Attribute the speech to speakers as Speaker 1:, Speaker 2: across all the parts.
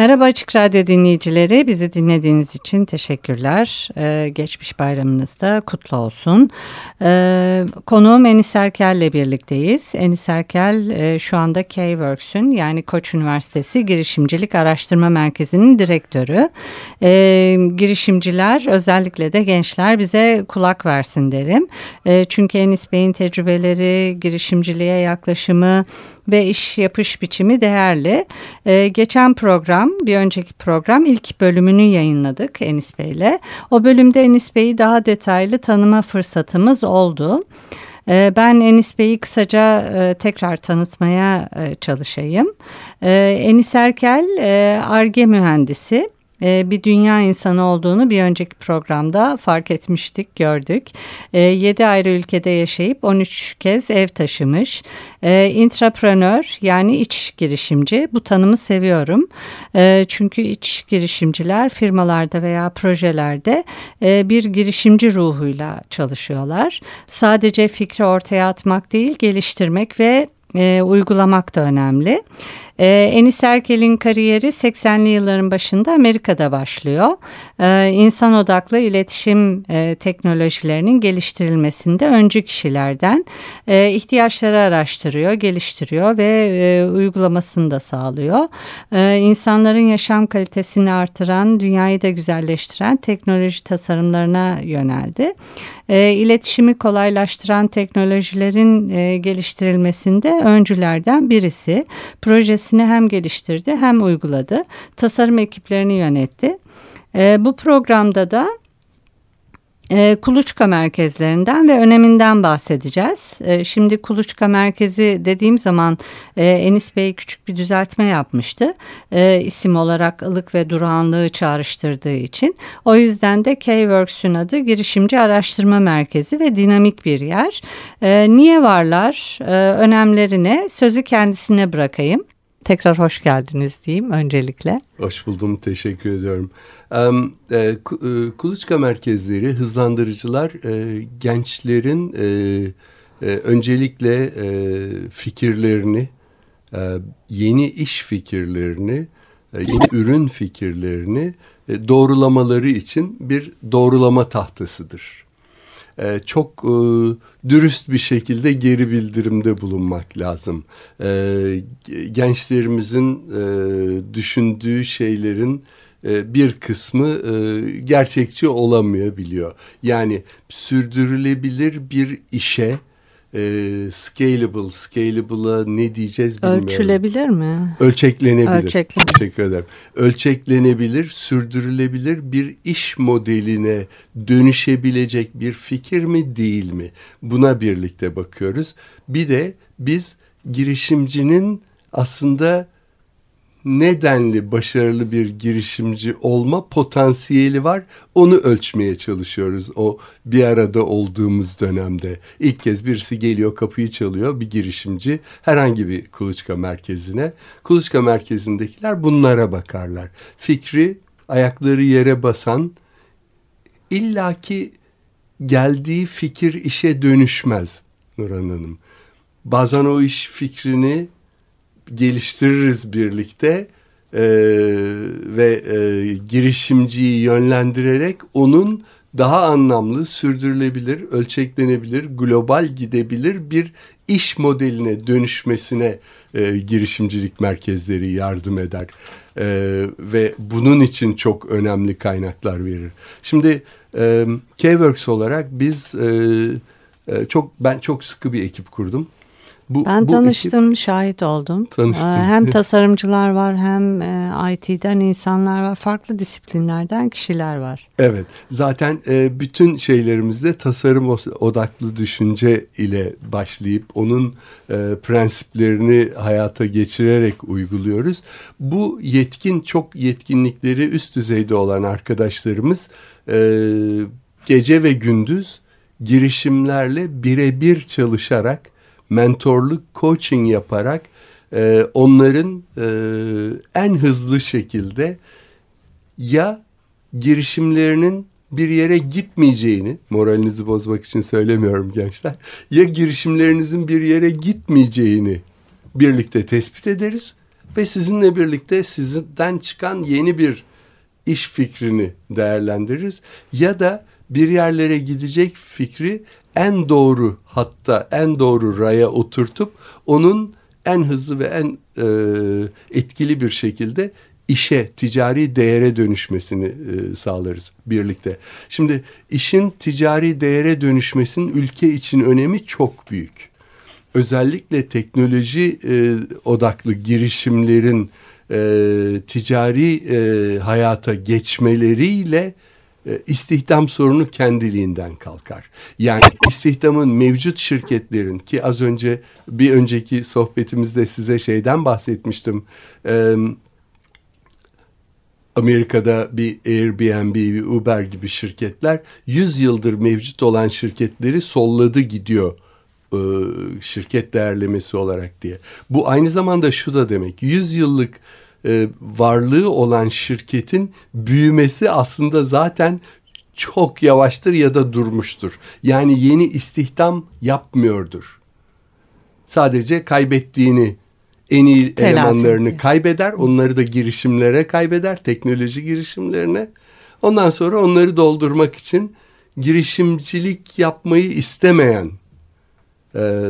Speaker 1: Merhaba Açık Radyo dinleyicileri. Bizi dinlediğiniz için teşekkürler. Ee, geçmiş bayramınız da kutlu olsun. Ee, konuğum Enis Erkel ile birlikteyiz. Enis Erkel e, şu anda K-Works'ün yani Koç Üniversitesi Girişimcilik Araştırma Merkezi'nin direktörü. Ee, girişimciler özellikle de gençler bize kulak versin derim. Ee, çünkü Enis Bey'in tecrübeleri, girişimciliğe yaklaşımı, ve iş yapış biçimi değerli. Ee, geçen program, bir önceki program ilk bölümünü yayınladık Enis Bey'le. O bölümde Enis Bey'i daha detaylı tanıma fırsatımız oldu. Ee, ben Enis Bey'i kısaca e, tekrar tanıtmaya e, çalışayım. Ee, Enis Erkel, ARGE mühendisi e, bir dünya insanı olduğunu bir önceki programda fark etmiştik, gördük. E, 7 ayrı ülkede yaşayıp 13 kez ev taşımış. E, intrapreneur yani iç girişimci. Bu tanımı seviyorum. E, çünkü iç girişimciler firmalarda veya projelerde e, bir girişimci ruhuyla çalışıyorlar. Sadece fikri ortaya atmak değil, geliştirmek ve e, uygulamak da önemli. E, Enis Erkel'in kariyeri 80'li yılların başında Amerika'da başlıyor. E, insan odaklı iletişim e, teknolojilerinin geliştirilmesinde öncü kişilerden e, ihtiyaçları araştırıyor, geliştiriyor ve e, uygulamasını da sağlıyor. E, insanların yaşam kalitesini artıran, dünyayı da güzelleştiren teknoloji tasarımlarına yöneldi. E, iletişimi kolaylaştıran teknolojilerin e, geliştirilmesinde öncülerden birisi. Projesi kendisini hem geliştirdi hem uyguladı. Tasarım ekiplerini yönetti. E, bu programda da e, kuluçka merkezlerinden ve öneminden bahsedeceğiz. E, şimdi kuluçka merkezi dediğim zaman e, Enis Bey küçük bir düzeltme yapmıştı. E, isim olarak ılık ve durağanlığı çağrıştırdığı için. O yüzden de K-Works'ün adı Girişimci Araştırma Merkezi ve dinamik bir yer. E, niye varlar? E, önemleri ne? Sözü kendisine bırakayım. Tekrar hoş geldiniz diyeyim öncelikle.
Speaker 2: Hoş buldum, teşekkür ediyorum. Um, kuluçka merkezleri, hızlandırıcılar e, gençlerin öncelikle fikirlerini, yeni iş fikirlerini, yeni ürün fikirlerini doğrulamaları için bir doğrulama tahtasıdır. E, çok e, dürüst bir şekilde geri bildirimde bulunmak lazım. E, gençlerimizin düşündüğü şeylerin bir kısmı gerçekçi olamayabiliyor. Yani sürdürülebilir bir işe e, scalable, scalable'a ne diyeceğiz bilmiyorum.
Speaker 1: Ölçülebilir mi?
Speaker 2: Ölçeklenebilir. Ölçeklenebilir. Teşekkür ederim. Ölçeklenebilir, sürdürülebilir bir iş modeline dönüşebilecek bir fikir mi değil mi? Buna birlikte bakıyoruz. Bir de biz girişimcinin aslında nedenli başarılı bir girişimci olma potansiyeli var. Onu ölçmeye çalışıyoruz o bir arada olduğumuz dönemde. İlk kez birisi geliyor kapıyı çalıyor bir girişimci herhangi bir kuluçka merkezine. Kuluçka merkezindekiler bunlara bakarlar. Fikri ayakları yere basan illaki geldiği fikir işe dönüşmez Nurhan Hanım. Bazen o iş fikrini geliştiririz birlikte e, ve e, girişimciyi yönlendirerek onun daha anlamlı, sürdürülebilir, ölçeklenebilir, global gidebilir bir iş modeline dönüşmesine e, girişimcilik merkezleri yardım eder. E, ve bunun için çok önemli kaynaklar verir. Şimdi e, K-Works olarak biz e, e, çok ben çok sıkı bir ekip kurdum
Speaker 1: Bu, ben bu tanıştım, ekip, şahit oldum. Tanıştım. Ee, hem tasarımcılar var hem e, IT'den insanlar var. Farklı disiplinlerden kişiler var.
Speaker 2: Evet. Zaten e, bütün şeylerimizde tasarım odaklı düşünce ile başlayıp onun e, prensiplerini hayata geçirerek uyguluyoruz. Bu yetkin, çok yetkinlikleri üst düzeyde olan arkadaşlarımız gece ve gündüz girişimlerle birebir çalışarak mentorluk, coaching yaparak e, onların e, en hızlı şekilde ya girişimlerinin bir yere gitmeyeceğini, moralinizi bozmak için söylemiyorum gençler, ya girişimlerinizin bir yere gitmeyeceğini birlikte tespit ederiz ve sizinle birlikte sizden çıkan yeni bir iş fikrini değerlendiririz ya da bir yerlere gidecek fikri en doğru hatta en doğru raya oturtup onun en hızlı ve en e, etkili bir şekilde işe, ticari değere dönüşmesini e, sağlarız birlikte. Şimdi işin ticari değere dönüşmesinin ülke için önemi çok büyük. Özellikle teknoloji e, odaklı girişimlerin e, ticari e, hayata geçmeleriyle istihdam sorunu kendiliğinden kalkar. Yani istihdamın mevcut şirketlerin ki az önce bir önceki sohbetimizde size şeyden bahsetmiştim. Ee, Amerika'da bir Airbnb, bir Uber gibi şirketler 100 yıldır mevcut olan şirketleri solladı gidiyor e, şirket değerlemesi olarak diye. Bu aynı zamanda şu da demek 100 yıllık e, varlığı olan şirketin büyümesi aslında zaten çok yavaştır ya da durmuştur. Yani yeni istihdam yapmıyordur. Sadece kaybettiğini en iyi Telafi elemanlarını ediyor. kaybeder. Onları da girişimlere kaybeder. Teknoloji girişimlerine. Ondan sonra onları doldurmak için girişimcilik yapmayı istemeyen e,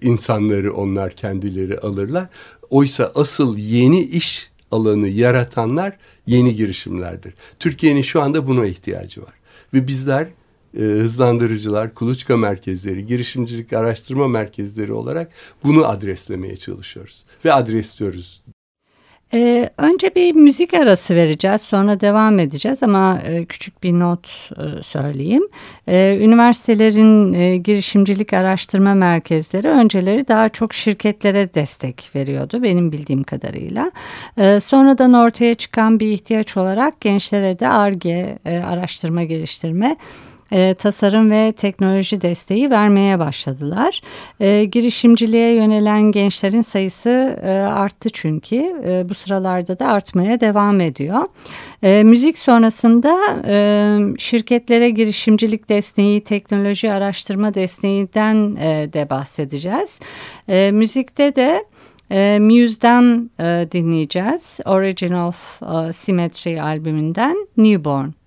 Speaker 2: insanları onlar kendileri alırlar. Oysa asıl yeni iş alanı yaratanlar yeni girişimlerdir. Türkiye'nin şu anda buna ihtiyacı var. Ve bizler e, hızlandırıcılar, kuluçka merkezleri, girişimcilik araştırma merkezleri olarak bunu adreslemeye çalışıyoruz. Ve adresliyoruz
Speaker 1: ee, önce bir müzik arası vereceğiz sonra devam edeceğiz ama e, küçük bir not e, söyleyeyim. E, üniversitelerin e, girişimcilik araştırma merkezleri önceleri daha çok şirketlere destek veriyordu benim bildiğim kadarıyla. E, sonradan ortaya çıkan bir ihtiyaç olarak gençlere de ARGE e, araştırma geliştirme e, tasarım ve teknoloji desteği vermeye başladılar. E, girişimciliğe yönelen gençlerin sayısı e, arttı çünkü e, bu sıralarda da artmaya devam ediyor. E, müzik sonrasında e, şirketlere girişimcilik desteği, teknoloji araştırma desteğinden e, de bahsedeceğiz. E, müzikte de e, Muse'dan e, dinleyeceğiz. Origin of e, Symmetry albümünden Newborn.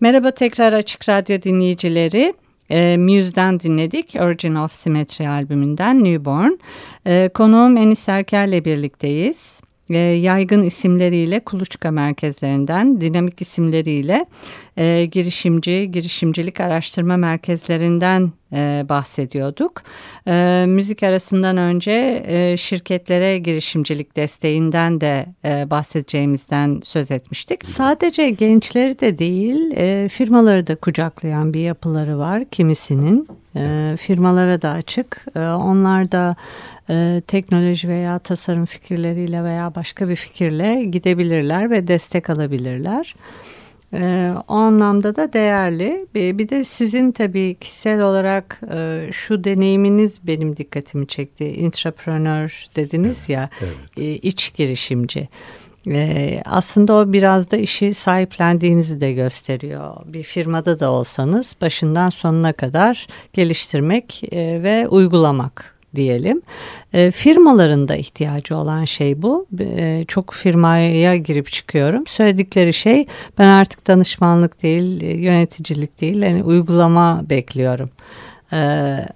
Speaker 1: Merhaba tekrar Açık Radyo dinleyicileri. E, Muse'den dinledik. Origin of Symmetry albümünden Newborn. E, konuğum Enis Erker'le birlikteyiz. E, yaygın isimleriyle kuluçka merkezlerinden, dinamik isimleriyle e, girişimci, girişimcilik araştırma merkezlerinden e, bahsediyorduk. E, müzik arasından önce e, şirketlere girişimcilik desteğinden de e, bahsedeceğimizden söz etmiştik. Sadece gençleri de değil e, firmaları da kucaklayan bir yapıları var kimisinin. E, firmalara da açık. E, onlar da e, teknoloji veya tasarım fikirleriyle veya başka bir fikirle gidebilirler ve destek alabilirler. E, o anlamda da değerli. Bir, bir de sizin tabii kişisel olarak e, şu deneyiminiz benim dikkatimi çekti. Intrapreneur dediniz ya, evet. e, iç girişimci. Ee, aslında o biraz da işi sahiplendiğinizi de gösteriyor. Bir firmada da olsanız başından sonuna kadar geliştirmek e, ve uygulamak diyelim. E, firmaların ihtiyacı olan şey bu. E, çok firmaya girip çıkıyorum. Söyledikleri şey ben artık danışmanlık değil, e, yöneticilik değil, yani uygulama bekliyorum. E,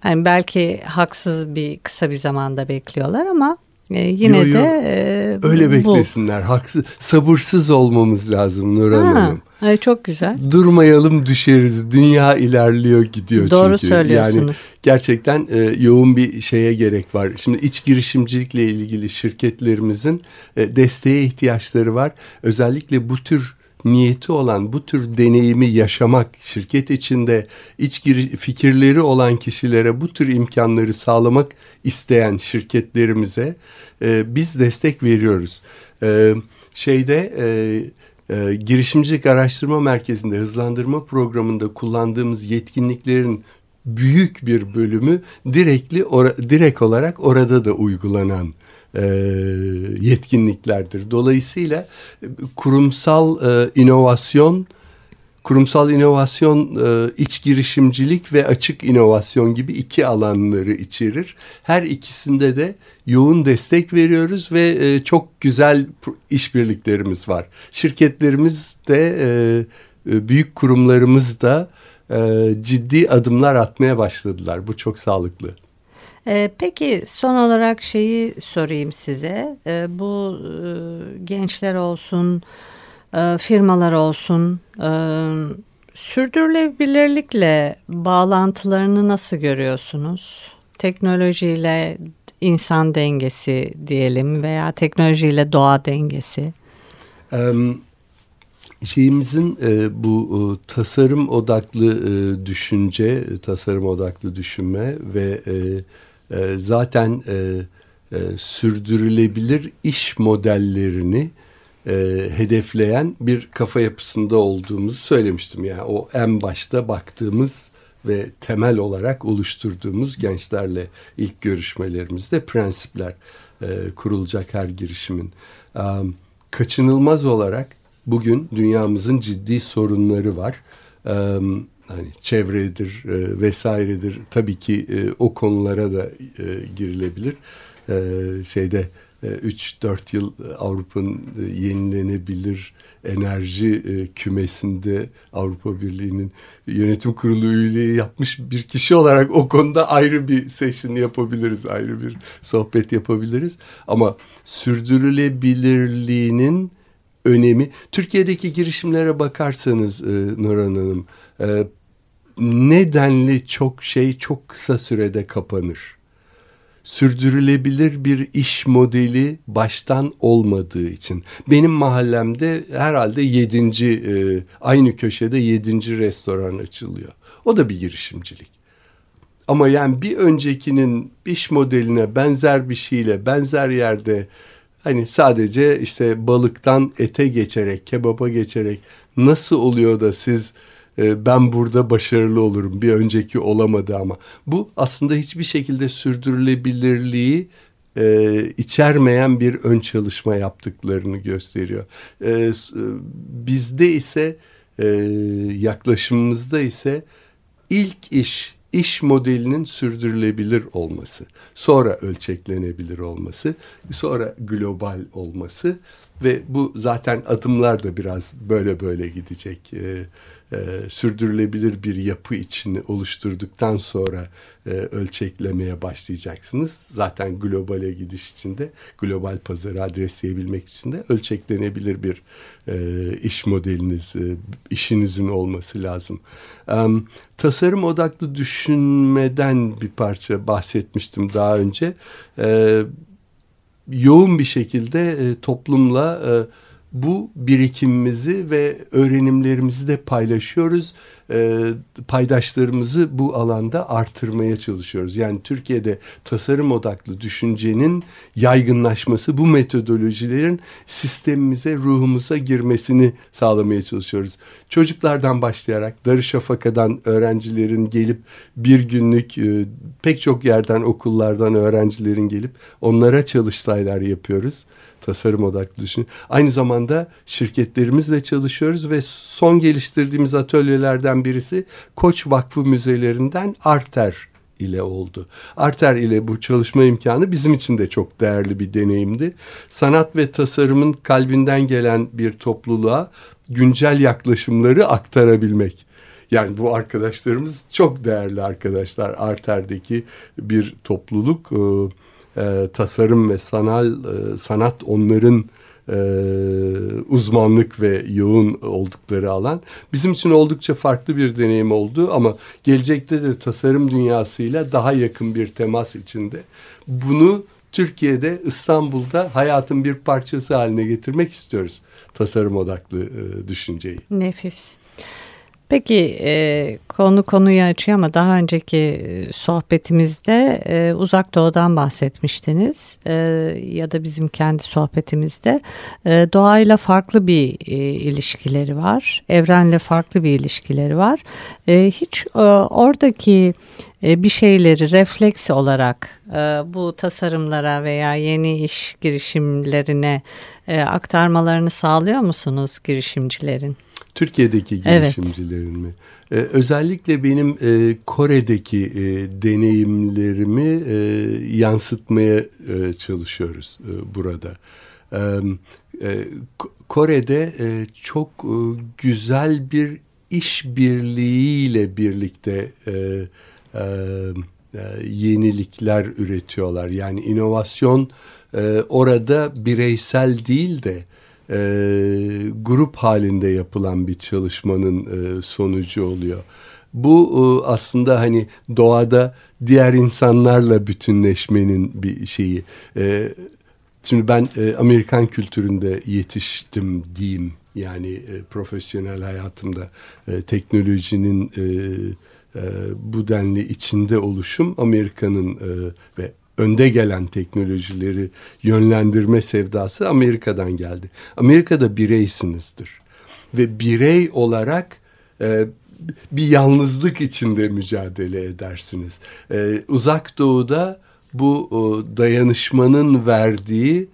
Speaker 1: yani belki haksız bir kısa bir zamanda bekliyorlar ama e, yine yo, yo. de
Speaker 2: e, öyle bu. beklesinler. Haksız, sabırsız olmamız lazım Nurhan ha, Hanım.
Speaker 1: Ay çok güzel.
Speaker 2: Durmayalım düşeriz. Dünya ilerliyor gidiyor
Speaker 1: Doğru çünkü. söylüyorsunuz. Yani
Speaker 2: gerçekten e, yoğun bir şeye gerek var. Şimdi iç girişimcilikle ilgili şirketlerimizin e, desteğe ihtiyaçları var. Özellikle bu tür niyeti olan bu tür deneyimi yaşamak, şirket içinde iç fikirleri olan kişilere bu tür imkanları sağlamak isteyen şirketlerimize e, biz destek veriyoruz. E, şeyde e, e, girişimcilik araştırma merkezinde hızlandırma programında kullandığımız yetkinliklerin büyük bir bölümü direktli or direkt olarak orada da uygulanan e, yetkinliklerdir. Dolayısıyla e, kurumsal e, inovasyon, kurumsal inovasyon e, iç girişimcilik ve açık inovasyon gibi iki alanları içerir. Her ikisinde de yoğun destek veriyoruz ve e, çok güzel işbirliklerimiz var. Şirketlerimiz de e, e, büyük kurumlarımız da e, ciddi adımlar atmaya başladılar. Bu çok sağlıklı.
Speaker 1: E, peki son olarak şeyi sorayım size. E, bu e, gençler olsun, e, firmalar olsun, e, sürdürülebilirlikle bağlantılarını nasıl görüyorsunuz? Teknolojiyle insan dengesi diyelim veya teknolojiyle doğa dengesi.
Speaker 2: Um, şeyimizin e, bu e, tasarım odaklı e, düşünce, e, tasarım odaklı düşünme ve e, e, zaten e, e, sürdürülebilir iş modellerini e, hedefleyen bir kafa yapısında olduğumuzu söylemiştim. Yani o en başta baktığımız ve temel olarak oluşturduğumuz gençlerle ilk görüşmelerimizde prensipler e, kurulacak her girişimin. E, kaçınılmaz olarak bugün dünyamızın ciddi sorunları var. E, hani çevredir e, vesairedir tabii ki e, o konulara da e, girilebilir. E, şeyde 3-4 e, yıl Avrupa'nın yenilenebilir enerji e, kümesinde Avrupa Birliği'nin yönetim kurulu üyeliği yapmış bir kişi olarak o konuda ayrı bir session yapabiliriz, ayrı bir sohbet yapabiliriz. Ama sürdürülebilirliğinin önemi, Türkiye'deki girişimlere bakarsanız e, Nurhan Hanım, e, nedenli çok şey çok kısa sürede kapanır. Sürdürülebilir bir iş modeli baştan olmadığı için. Benim mahallemde herhalde yedinci, e, aynı köşede yedinci restoran açılıyor. O da bir girişimcilik. Ama yani bir öncekinin iş modeline benzer bir şeyle benzer yerde hani sadece işte balıktan ete geçerek, kebaba geçerek nasıl oluyor da siz e, ben burada başarılı olurum. Bir önceki olamadı ama. Bu aslında hiçbir şekilde sürdürülebilirliği e, içermeyen bir ön çalışma yaptıklarını gösteriyor. E, e, bizde ise e, yaklaşımımızda ise ilk iş iş modelinin sürdürülebilir olması, sonra ölçeklenebilir olması, sonra global olması ve bu zaten adımlar da biraz böyle böyle gidecek. E, e, sürdürülebilir bir yapı içini oluşturduktan sonra e, ölçeklemeye başlayacaksınız. Zaten globale gidiş için de global pazarı adresleyebilmek için de ölçeklenebilir bir e, iş modeliniz, e, işinizin olması lazım. E, tasarım odaklı düşünmeden bir parça bahsetmiştim daha önce. E, yoğun bir şekilde e, toplumla e, bu birikimimizi ve öğrenimlerimizi de paylaşıyoruz. E, paydaşlarımızı bu alanda artırmaya çalışıyoruz. Yani Türkiye'de tasarım odaklı düşüncenin yaygınlaşması, bu metodolojilerin sistemimize, ruhumuza girmesini sağlamaya çalışıyoruz. Çocuklardan başlayarak Darüşşafaka'dan öğrencilerin gelip bir günlük e, pek çok yerden okullardan öğrencilerin gelip onlara çalıştaylar yapıyoruz tasarım odaklı düşün. Aynı zamanda şirketlerimizle çalışıyoruz ve son geliştirdiğimiz atölyelerden birisi Koç Vakfı Müzelerinden Arter ile oldu. Arter ile bu çalışma imkanı bizim için de çok değerli bir deneyimdi. Sanat ve tasarımın kalbinden gelen bir topluluğa güncel yaklaşımları aktarabilmek. Yani bu arkadaşlarımız çok değerli arkadaşlar. Arter'deki bir topluluk. Ee, e, tasarım ve sanal e, sanat onların e, uzmanlık ve yoğun oldukları alan. Bizim için oldukça farklı bir deneyim oldu ama gelecekte de tasarım dünyasıyla daha yakın bir temas içinde. Bunu Türkiye'de, İstanbul'da hayatın bir parçası haline getirmek istiyoruz tasarım odaklı e, düşünceyi.
Speaker 1: Nefis. Peki e, konu konuyu açıyor ama daha önceki e, sohbetimizde e, uzak doğudan bahsetmiştiniz e, ya da bizim kendi sohbetimizde e, doğayla farklı bir e, ilişkileri var, evrenle farklı bir ilişkileri var. E, hiç e, oradaki e, bir şeyleri refleks olarak e, bu tasarımlara veya yeni iş girişimlerine e, aktarmalarını sağlıyor musunuz girişimcilerin?
Speaker 2: Türkiye'deki girişimcilerin evet. mi? Ee, özellikle benim e, Kore'deki e, deneyimlerimi e, yansıtmaya e, çalışıyoruz e, burada. E, e, Kore'de e, çok e, güzel bir işbirliğiyle birlikte e, e, yenilikler üretiyorlar. Yani inovasyon e, orada bireysel değil de e, grup halinde yapılan bir çalışmanın e, sonucu oluyor. Bu e, aslında hani doğada diğer insanlarla bütünleşmenin bir şeyi. E, şimdi ben e, Amerikan kültüründe yetiştim diyeyim. Yani profesyonel hayatımda teknolojinin bu denli içinde oluşum Amerika'nın ve önde gelen teknolojileri yönlendirme sevdası Amerika'dan geldi. Amerika'da bireysinizdir ve birey olarak e, bir yalnızlık içinde mücadele edersiniz. E, uzak Doğu'da bu o, dayanışmanın verdiği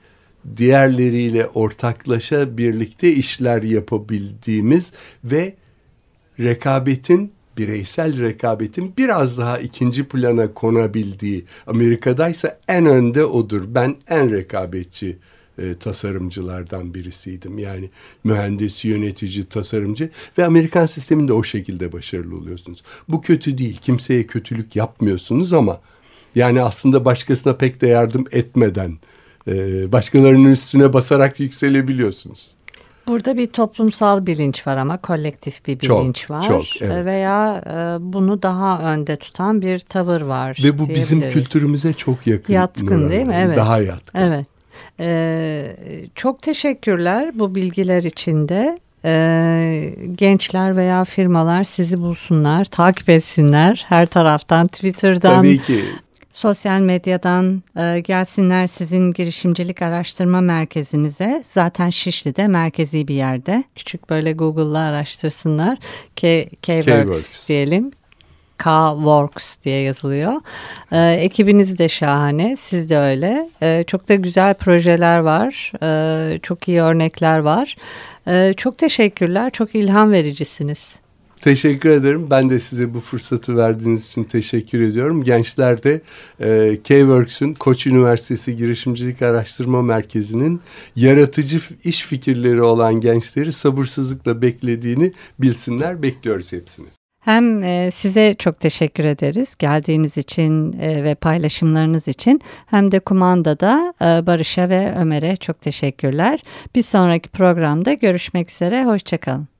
Speaker 2: diğerleriyle ortaklaşa birlikte işler yapabildiğimiz ve rekabetin bireysel rekabetin biraz daha ikinci plana konabildiği Amerika'daysa en önde odur. Ben en rekabetçi e, tasarımcılardan birisiydim. Yani mühendis, yönetici, tasarımcı ve Amerikan sisteminde o şekilde başarılı oluyorsunuz. Bu kötü değil. Kimseye kötülük yapmıyorsunuz ama yani aslında başkasına pek de yardım etmeden e, başkalarının üstüne basarak yükselebiliyorsunuz.
Speaker 1: Burada bir toplumsal bilinç var ama kolektif bir bilinç çok, var. Çok, evet. Veya e, bunu daha önde tutan bir tavır var.
Speaker 2: Ve bu bizim kültürümüze çok yakın.
Speaker 1: Yatkın değil mi? Evet.
Speaker 2: Daha yatkın.
Speaker 1: Evet. Ee, çok teşekkürler bu bilgiler için de. Ee, gençler veya firmalar sizi bulsunlar, takip etsinler her taraftan Twitter'dan,
Speaker 2: Tabii ki
Speaker 1: sosyal medyadan e, gelsinler sizin girişimcilik araştırma merkezinize. Zaten Şişli'de merkezi bir yerde. Küçük böyle Google'la araştırsınlar. K-Works diyelim. K-Works diye yazılıyor. E, ekibiniz de şahane. Siz de öyle. E, çok da güzel projeler var. E, çok iyi örnekler var. E, çok teşekkürler. Çok ilham vericisiniz.
Speaker 2: Teşekkür ederim. Ben de size bu fırsatı verdiğiniz için teşekkür ediyorum. Gençler de e, K-Works'ün Koç Üniversitesi Girişimcilik Araştırma Merkezi'nin yaratıcı iş fikirleri olan gençleri sabırsızlıkla beklediğini bilsinler. Bekliyoruz hepsini.
Speaker 1: Hem e, size çok teşekkür ederiz geldiğiniz için e, ve paylaşımlarınız için hem de kumandada e, Barış'a ve Ömer'e çok teşekkürler. Bir sonraki programda görüşmek üzere, hoşçakalın.